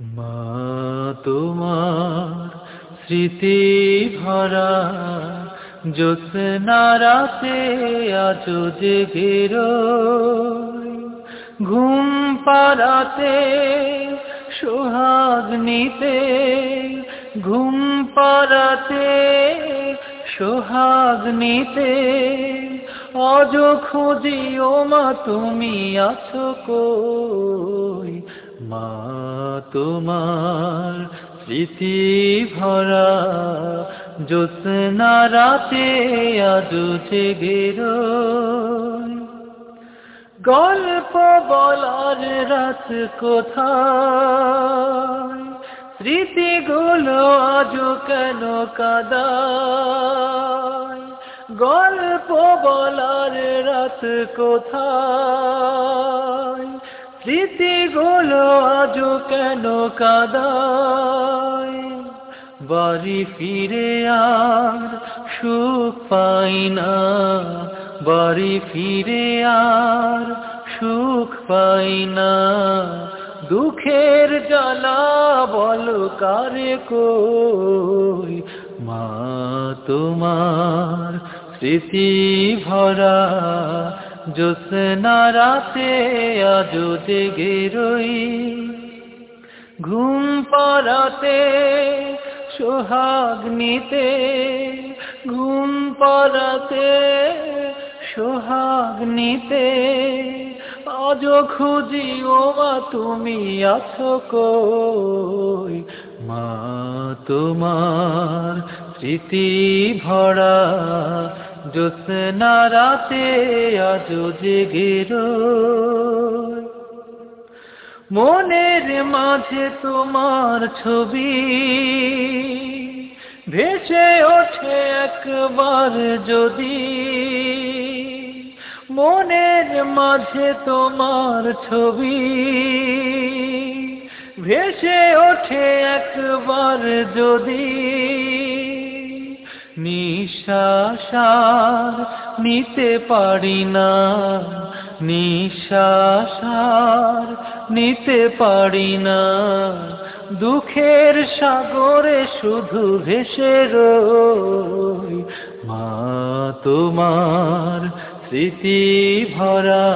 মা, তোমার স্মৃতি ভরা, জ্যোৎস্না রাতে আজ জেগে রই। ঘুম পাড়াতে, সোহাগ নিতে, ঘুম পাড়াতে, সোহাগ নিতে অজ খুঁজি ও মা, তুমি আছো কই মা, তোমার স্মৃতি ভরা, জ্যোৎস্না রাতে আজ রই। গল্প বলার রাত কোথায়? স্মৃতিগুলো আজ কেন কাদায়? গল্প বলার রাত কোথায়? স্মৃতিগুলো আজ কেন কাদায়? বাড়ি ফিরে আর সুখ পাই না। বাড়ি ফিরে আর সুখ পাই না। দুঃখের জ্বালা বল কারে কই? মা, তোমার স্মৃতি ভরা জ্যোৎস্না রাতে আজ জেগে রই। ঘুম পাড়াতে, সোহাগ নিতে, ঘুম পাড়াতে, সোহাগ নিতে। খুঁজি, ও তুমি আছো কই? মা, তোমার স্মৃতি ভরা জ্যোৎস্না রাতে আজ জেগে রই। মনের মাঝে তোমার ছবি ভেসে ওঠে একবার যদি মনের মাঝে তোমার ছবি ভেসে ওঠে একবার যদি নিঃশ্বাসার নিতে পারি না। নিঃশ্বাসার নিতে পারি না। দুঃখের সাগরে শুধু ভেসে মা, তোমার স্মৃতি ভরা।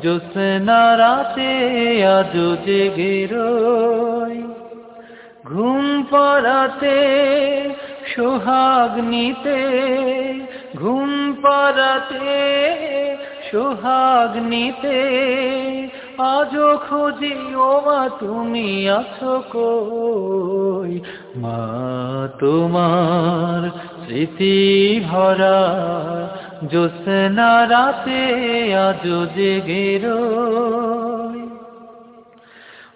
জ্যোৎস্না রাতে আজ জেগে রই। ঘুম পাড়াতে সোহাগ নিতে, ঘুম পাড়াতে, সোহাগ নিতে, আজও খুঁজি ও মা, তুমি আছো কই? মা, তোমার স্মৃতি ভরা, জ্যোৎস্না রাতে আজ জেগে রই।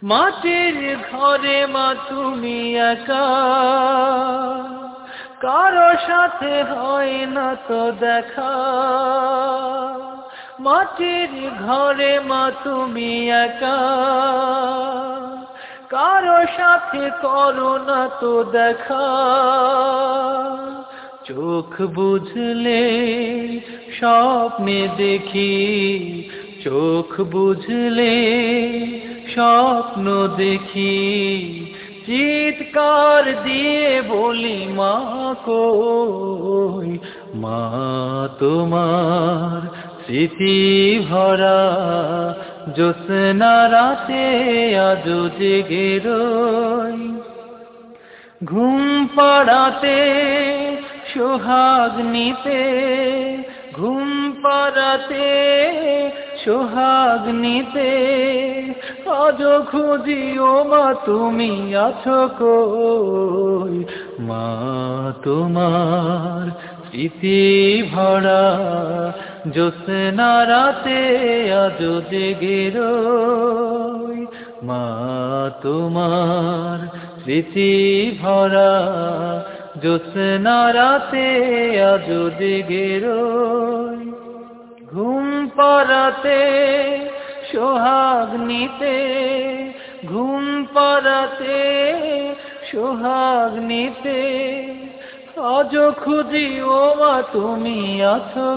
মাটির ঘরে মা, তুমি একা। কারও সাথে হয় না তো দেখা। মাটির ঘরে মা, তুমি একা। কারও সাথে করো না তো দেখা। চোখ বুঝলে স্বপ্নে দেখি, চোখ বুঝলে স্বপ্ন দেখি। চিৎকার দিয়ে বলি, মা কই? মা তোমার স্মৃতি ভরা, জ্যোৎস্না রাতে আজ জেগে রই। ঘুম পাড়াতে সোহাগ নিতে ঘুম পাড়াতে সোহাগ নিতে আজ খুঁজিও মা, তুমি আছো কই? মা তোমার স্মৃতি ভরা, জ্যোৎস্না রাতে আজ জেগে রই। মা তোমার স্মৃতি ভরা, জ্যোৎস্না রাতে আজ জেগে রই। ঘুম পাড়াতে সোহাগ নিতে ঘুম পাড়াতে সোহাগ নিতে। আজ খুঁজি ও মা তুমি আছো